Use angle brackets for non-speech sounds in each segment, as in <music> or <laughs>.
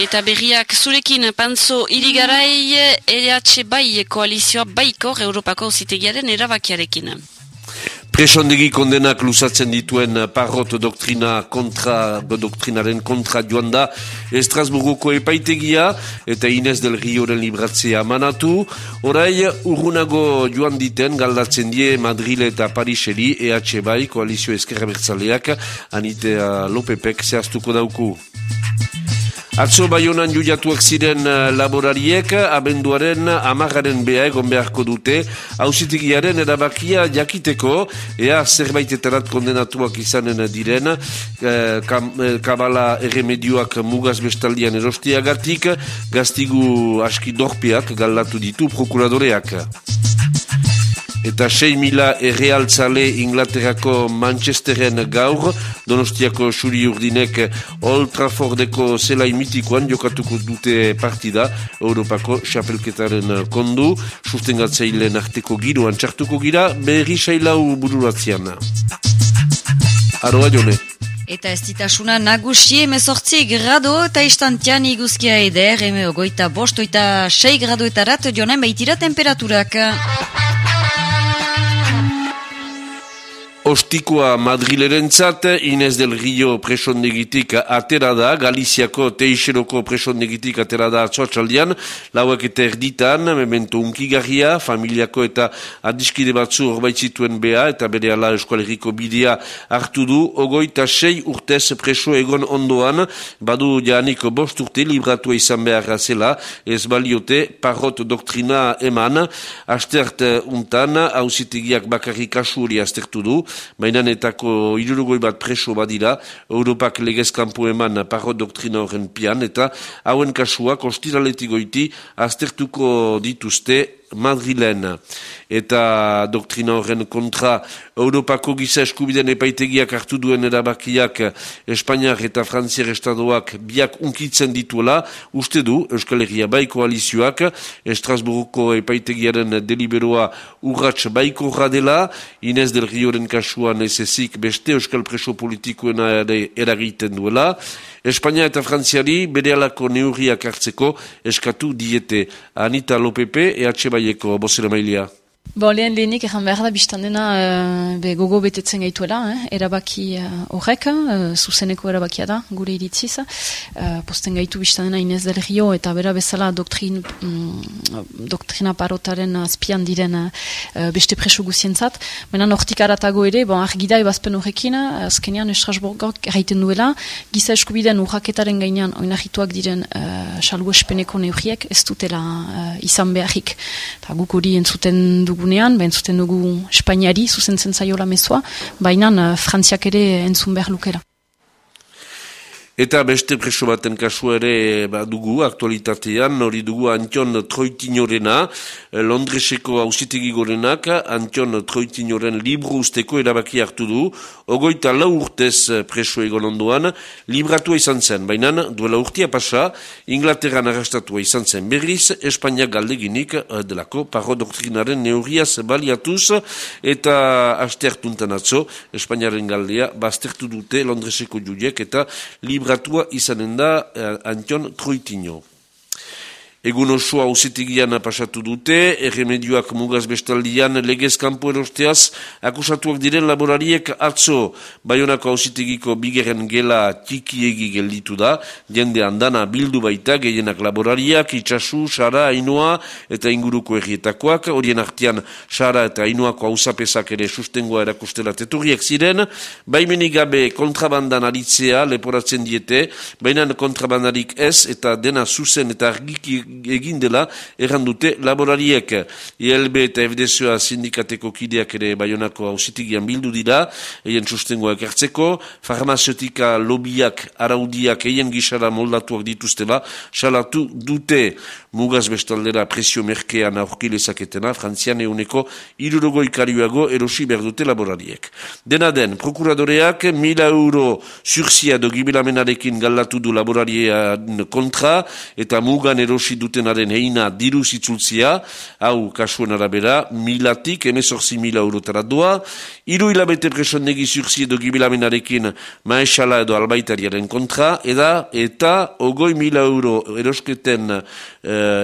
Eta berriak zurekin pantzo irigarai EH bai koalizioa baiko Europako zitegiaren erabakiarekin. Presondegi kondenak lusatzen dituen parrot doktrina kontra, doktrinaren kontra joan da Estrasburgoko epaitegia eta Inez del Rioren libratzea manatu. Horai, urrunago joan diten galdatzen die Madrile eta Pariseri EH bai koalizio eskerra bertzaleak Anitea Lopepek zehaztuko dauku. Atzo baionan juiatuak ziren eh, laborariek, abenduaren amagaren beha egon beharko dute, hausitigiaren erabakia jakiteko, ea zerbaitetarat kondenatuak izanen diren, eh, eh, kabala erremedioak mugaz bestaldian erostiagatik, gaztigu aski dorpiak galdatu ditu prokuradoreak eta 6 mila errealtzale Inglaterrako Manchesteren gaur, Donostiako Xuri Urdinek Old Traffordeko zelai mitikoan jokatuko dute partida Europako xapelketaren kondu, sustengatzeilen arteko giroan txartuko gira, berri sailau bururatzean. Aroa jone. Eta ez ditasuna nagusi emezortzi grado eta istantian iguzkia eder, eme ogoita bostoita 6 gradoetarat jonen baitira temperaturak. Ostikoa Madrileren zat, Inez del Rio presondegitik atera da, Galiziako Teixeroko presondegitik atera da atzoatxaldian, lauak eta erditan, memento unkigarria, familiako eta adiskide batzu horbaitzituen bea, eta bere ala eskualeriko bidea hartu du, ogoita sei urtez preso egon ondoan, badu jaaniko bost urte libratu izan behar zela, ez baliote parrot doktrina eman, astert untan, hausitegiak bakarrik asuri astertu du, mainanetako irurugoi bat preso badira, Europak legezkampu eman parro doktrina horren pian, eta hauen kasuak ostiraletikoiti aztertuko dituzte Madrilen eta doktrina horren kontra Europako giza eskubiden epaitegiak hartu duen erabakiak Espainiar eta Frantziar estadoak biak unkitzen dituela, uste du Euskal Herria bai koalizioak Estrasburuko epaitegiaren deliberoa urratx baiko dela Inez del Rioren kasuan ez beste Euskal Preso politikoena eragiten duela Espainia eta Frantziari bere alako neurriak hartzeko eskatu diete Anita Lopepe, EH Ibaieko bozeramailea Bo, lehen lehenik egan behar da biztan dena uh, be gogo betetzen gaituela, eh? erabaki uh, horrek, uh, zuzeneko erabakia da, gure iritziz. Uh, posten gaitu biztan dena Inez del Rio eta bera bezala doktrin, mm, doktrina parotaren azpian diren uh, beste preso guzientzat. Baina nortik aratago ere, bon, argida ebazpen horrekin, azkenean Estrasburgok erraiten duela, giza eskubiden urraketaren gainean oinahituak diren uh, salgu espeneko neurriek ez dutela uh, izan beharrik. Guk hori entzuten dugu dugunean, ba entzuten dugu Espainiari zuzentzen zaiola mezua, baina uh, Frantziak ere entzun behar lukera. Eta beste preso baten kasu ere ba, dugu aktualitatean, hori dugu Antion Troitinorena, eh, Londreseko hausitegi gorenak, Antion Troitinoren libru usteko erabaki hartu du, ogoita lau urtez preso egon ondoan, libratua izan zen, baina duela urtia pasa, Inglaterran arrastatua izan zen. Berriz, Espainia galdeginik eh, delako parro doktrinaren neuriaz baliatuz, eta aste hartuntan atzo, Espainiaren galdea, baztertu dute Londreseko judiek, eta libra libratua izanen da eh, Antion Troitino. Egun osoa ausitigian pasatu dute, erremedioak mugaz bestaldian legez kanpo erosteaz, akusatuak diren laborariek atzo baionako ausitigiko bigeren gela tikiegi gelditu da, jende andana bildu baita gehienak laborariak, itxasu, sara, ainoa eta inguruko errietakoak, horien artian sara eta ainoako hausapesak ere sustengoa erakustela teturriak ziren, baimenik gabe kontrabandan aritzea leporatzen diete, bainan kontrabandarik ez eta dena zuzen eta argiki egin dela errandute laborariek. ILB eta FDSOA sindikateko kideak ere baionako hausitigian bildu dira, eien sustengoak hartzeko, farmaziotika lobiak araudiak eien gisara moldatuak dituztela, salatu dute mugaz bestaldera presio merkean aurkilezaketena, frantzian euneko irurogoi karioago erosi berdute laborariek. Dena den, prokuradoreak mila euro surzia do gibilamenarekin galdatu du laborarien kontra, eta mugan erosi dutenaren heina diru zitzultzia, hau kasuen arabera, milatik emezorzi mila eurotara doa, iru hilabete preson negi zurzi edo gibilamenarekin maesala edo albaitariaren kontra, eda, eta ogoi mila euro erosketen uh,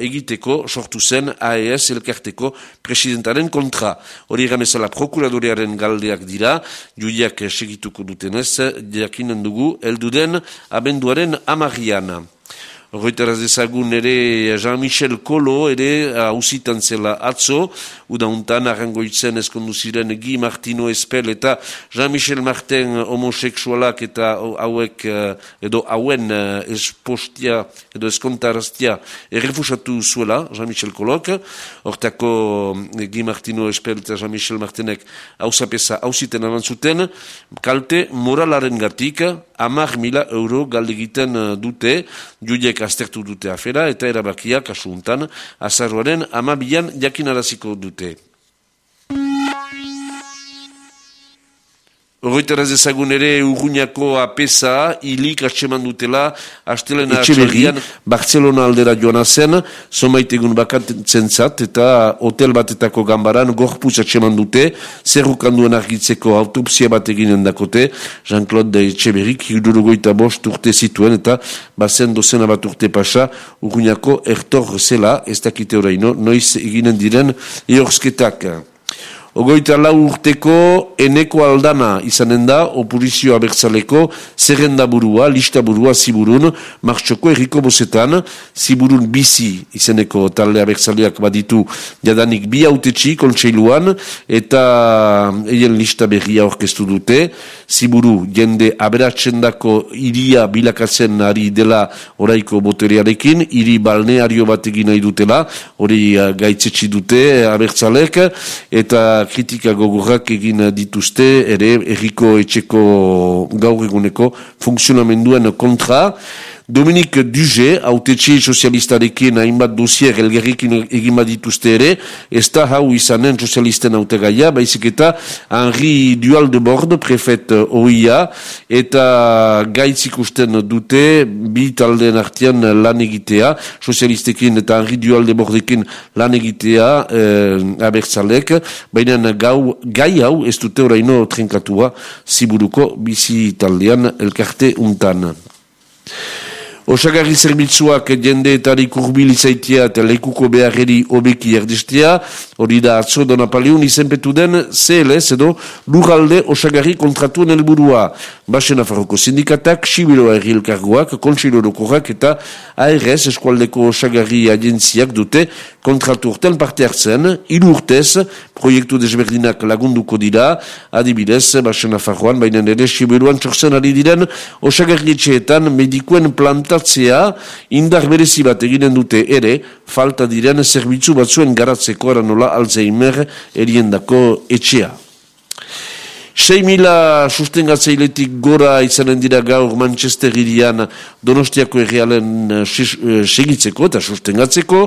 egiteko sortu zen AES elkarteko presidentaren kontra. Hori egan ezala prokuradorearen galdeak dira, juiak segituko dutenez, jakinen dugu, elduden abenduaren amariana. Horretaraz ezagun ere Jean-Michel Kolo ere hausitan zela atzo, udauntan arrangoitzen eskondu ziren Gi Martino Espel eta Jean-Michel Martin homoseksualak eta hauek eh, edo hauen eh, espostia edo eskontaraztia errefusatu zuela Jean-Michel Kolok, hortako eh, Gi Martino Espel eta Jean-Michel Martinek hausapesa hausiten arantzuten, kalte moralaren gatik, amar mila euro galdegiten dute, judiek aztertu dute afera eta erabakia kasuntan azarroaren amabian jakinaraziko dute. Horretaraz ezagun ere urruñako apesa, hilik atseman dutela, astelena atxaldian, Barcelona aldera joan zen, somait egun bakantzen zat, eta hotel batetako gambaran gorpuz atseman dute, zerrukan duen argitzeko autopsia bat eginen dakote, Jean-Claude de Etxeberrik, hirurugoita bost urte zituen, eta bazen dozena bat urte pasa, urruñako ertor zela, ez dakite horreino, noiz eginen diren eorsketak. Ogoita lau urteko eneko aldana izanen da opurizio abertzaleko zerrenda burua, lista burua ziburun, martxoko erriko bozetan, ziburun bizi izeneko talde abertzaleak baditu jadanik bi autetxi kontseiluan eta eien lista berria orkestu dute, ziburu jende aberatsendako iria bilakatzen ari dela oraiko boterearekin, iri balneario batekin nahi dutela, hori gaitzetsi dute abertzalek, eta kritika gogorrak egin dituzte ere erriko etxeko gaur eguneko funksionamenduen kontra. Dominik Duge, autetxe sozialistarekin hainbat dosier elgerrikin egin badituzte ere, ez da hau izanen sozialisten autegaia, baizik eta Henri Dual de Bord, prefet OIA, eta gaitzik usten dute, bi talden artian lan egitea, sozialistekin eta Henri Dual de Bordekin lan egitea eh, abertzalek, baina gau, gai hau ez dute oraino trenkatua ziburuko bizi taldean elkarte untan. Osagarri zerbitzuak jende eta urbil izaitia eta lekuko beharreri obeki erdestea, hori da atzo dona paliun izenpetu den CLS edo lurralde osagarri kontratuen helburua. Basen afarroko sindikatak, Sibilo Erri Elkargoak, Kontsilorokorak eta ARS eskualdeko osagarri agentziak dute kontratu urtean parte hartzen, hiru urtez, proiektu desberdinak lagunduko dira, adibidez, Basen afarroan, baina ere Sibiloan txorzen ari diren osagarri etxeetan medikuen planta garatzea indar berezi bat eginen dute ere, falta diren zerbitzu batzuen garatzeko aranola Alzheimer eriendako etxea. 6 mila sustengatzeiletik gora izanen dira gaur Manchester irian donostiako errealen eh, segitzeko eta sustengatzeko,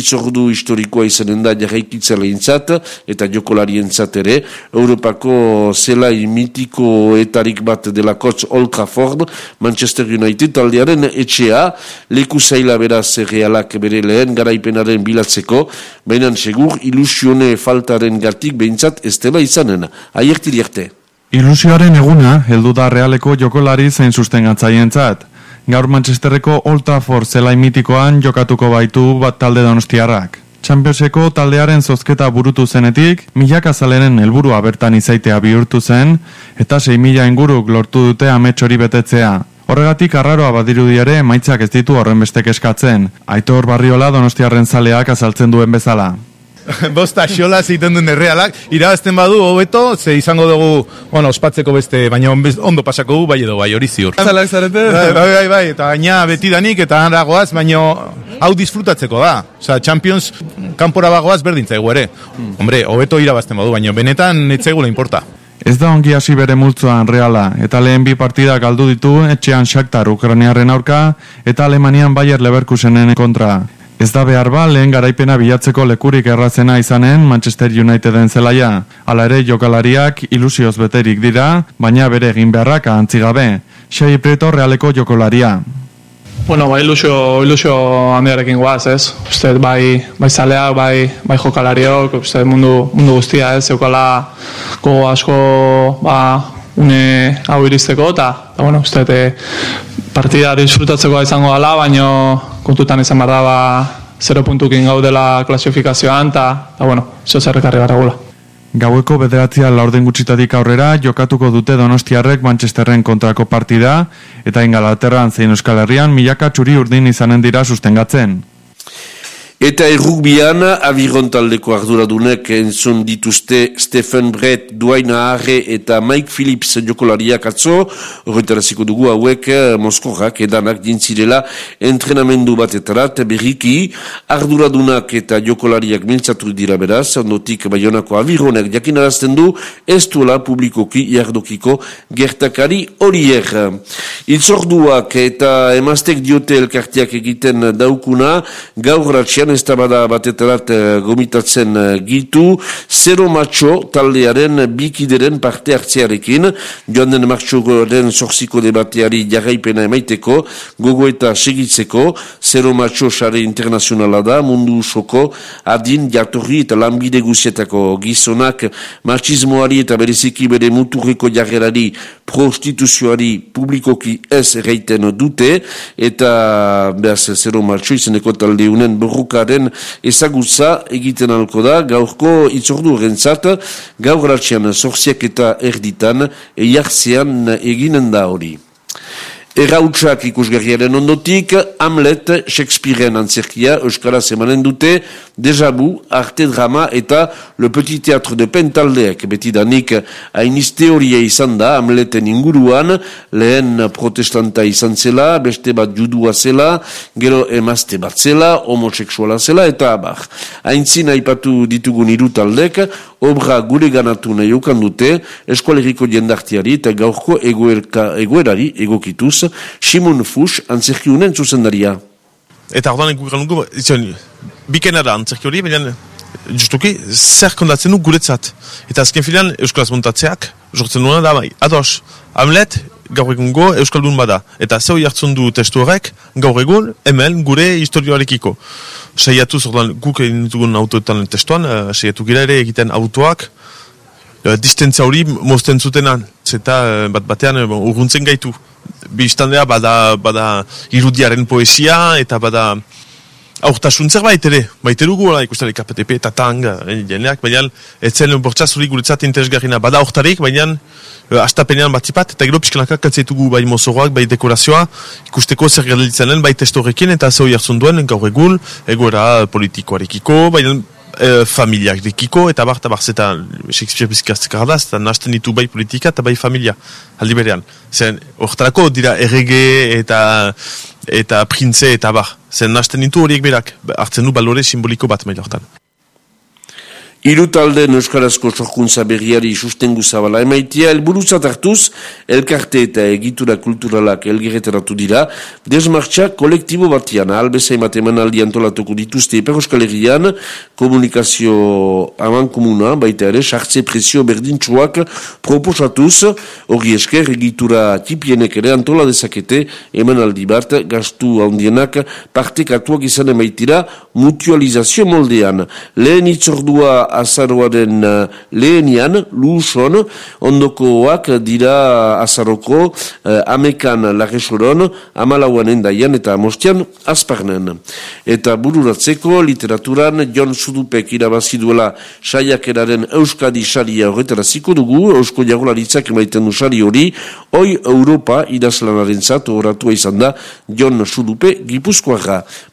itzordu historikoa izanen da jarraikitza lehintzat eta jokolarien ere, Europako zelai mitiko etarik bat dela kotz Old Trafford, Manchester United taldearen etxea, leku zaila beraz errealak bere lehen garaipenaren bilatzeko, baina segur ilusione faltaren gartik behintzat ez dela izanen. Aierti dierte. Ilusioaren eguna, heldu da realeko jokolari zein sustengatzaien zat. Gaur Manchesterreko Old Trafford zelai mitikoan jokatuko baitu bat talde donostiarrak. Championseko taldearen zozketa burutu zenetik, milak azalenen helburua bertan izaitea bihurtu zen, eta 6 mila inguruk lortu dute ametsori betetzea. Horregatik arraroa badirudiare maitzak ez ditu horren bestek eskatzen. Aitor Barriola donostiarren zaleak azaltzen duen bezala. <laughs> bosta xola zeiten duen errealak, irabazten badu, hobeto, ze izango dugu, bueno, ospatzeko beste, baina ondo pasako gu, bai edo, bai, hori ziur. Zalak zarete? Bai, bai, bai, bai, eta gaina beti danik, eta hanragoaz, baina hau disfrutatzeko da. Osa, Champions kanpora bagoaz berdintza ere. Hmm. Hombre, hobeto irabazten badu, baina benetan etzaigula importa. Ez da ongi hasi bere multzoan reala, eta lehen bi partidak galdu ditu etxean Shakhtar Ukraniarren aurka, eta Alemanian Bayer Leverkusenen kontra. Ez da behar ba, lehen garaipena bilatzeko lekurik errazena izanen Manchester Uniteden zelaia. Hala ere jokalariak ilusioz beterik dira, baina bere egin beharrak ahantzi. Xai Preto realeko jokolaria. Bueno, bai ilusio, ilusio handiarekin guaz, ez? Uste, bai, bai zaleak, bai, bai jokalariok, uste, mundu, mundu guztia, ez? Eukala gogo asko, ba, une hau iristeko, eta bueno, uste, te, partida disfrutatzeko izango dela, baino kontutan izan behar da, ba, 0 puntukin gaudela klasifikazioan, eta, eta bueno, zeo zerrekarri gara gula. Gaueko bederatzia laurden gutxitatik aurrera jokatuko dute Donostiarrek Manchesterren kontrako partida eta Ingalaterran zein Euskal Herrian milaka txuri urdin izanen dira sustengatzen. Eta errugbian, abiron taldeko arduradunek entzun dituzte Stephen Brett, Duaina Arre eta Mike Phillips jokolariak atzo, horretaraziko dugu hauek eh, Moskorrak edanak dintzirela entrenamendu batetarat berriki, arduradunak eta jokolariak miltzatu dira beraz, ondotik baionako abironek jakinarazten du, ez duela publikoki jardokiko gertakari horiek. Itzorduak eta emaztek diote elkartiak egiten daukuna, gaur ratxean ez da bada batetarat uh, gomitatzen uh, gitu, zero matxo taldearen bikideren parte hartzearekin, joan den martxoren zorziko debateari jarraipena emaiteko, gogo eta segitzeko, zero matxo sare internazionala da, mundu usoko, adin, jatorri eta lanbide guzietako gizonak, marxismoari eta bereziki bere muturreko jarrerari prostituzioari publikoki ez reiten dute, eta behaz zero matxo izeneko taldeunen berruka Euskararen ezagutza egiten alko da, gaurko itzordu rentzat, gaur ratxean zorziak eta erditan, eiartzean eginen da hori. Errautsak ikusgarriaren ondotik, Hamlet, Shakespearean antzerkia, Euskaraz emanen dute, Dejabu, Arte Drama eta Le Petit Teatro de Pentaldeak, beti danik hainizte horia izan da, Hamleten inguruan, lehen protestanta izan zela, beste bat judua zela, gero emazte bat zela, homoseksuala zela, eta abar. Haintzin haipatu ditugun irutaldek, obra gure ganatu nahi dute, eskualeriko jendartiari eta gaurko egoerari egokituz, Simon Fuchs antzerki unen zuzendaria. Eta ordan egu izan, bikena da antzerki hori, baina justuki, zer kondatzen du guretzat. Eta azken filan, Euskalaz montatzeak, jortzen duena da, bai, ados, Hamlet, gaur egun go, Euskaldun bada. Eta zeu jartzen du testu horrek, gaur egun, hemen, gure historioarekiko. Seiatu zordan, guk egin dugun autoetan testuan, uh, seiatu gira ere egiten autoak, uh, distentzia hori mozten zutenan, zeta uh, bat batean uh, urruntzen gaitu biztandea bada, bada irudiaren poesia eta bada aurtasun zerbait ere, baite dugu la ikustari KPTP eta tang, eh, jeneak, baina etzen bortzazuri guretzat interesgarrina. Bada aurtarik, baina uh, astapenean batzipat, eta gero pixkanaka katzetugu bai mozoroak, bai dekorazioa, ikusteko zer galditzanen, bai testorekin eta zeu jartzen duen, gaur egun, egoera politikoarekiko, baina e, familiak dekiko, eta bar, eta bar, zeta Shakespeare bizkaztek ardaz, eta nazten ditu bai politika eta bai familia, aldi berean. Zen, ortarako dira errege eta eta printze eta bar. Zen, nazten ditu horiek berak, hartzen du balore simboliko bat maila hortan. Iru talde Euskarazko sorkuntza berriari sustengu zabala. Emaitia, elburuzat hartuz, elkarte eta egitura kulturalak elgereteratu dira, desmartxa kolektibo batian, albeza emate manaldi antolatuko dituzte Eper Euskal Herrian, komunikazio aman komuna, baita ere, sartze presio berdintxuak proposatuz, hori esker egitura tipienek ere antola dezakete emanaldi bat, gastu handienak partekatuak izan emaitira mutualizazio moldean. Lehen itzordua azaroaren uh, lehenian, luson, ondokoak dira azaroko uh, amekan lagesoron, amalauan endaian eta amostian azparnen. Eta bururatzeko literaturan John Sudupek irabazi duela saiakeraren Euskadi saria horretara ziko dugu, Eusko Jagolaritzak emaiten du sari hori, hoi Europa idazlanaren zatu horatua izan da John Sudupe Gipuzkoara.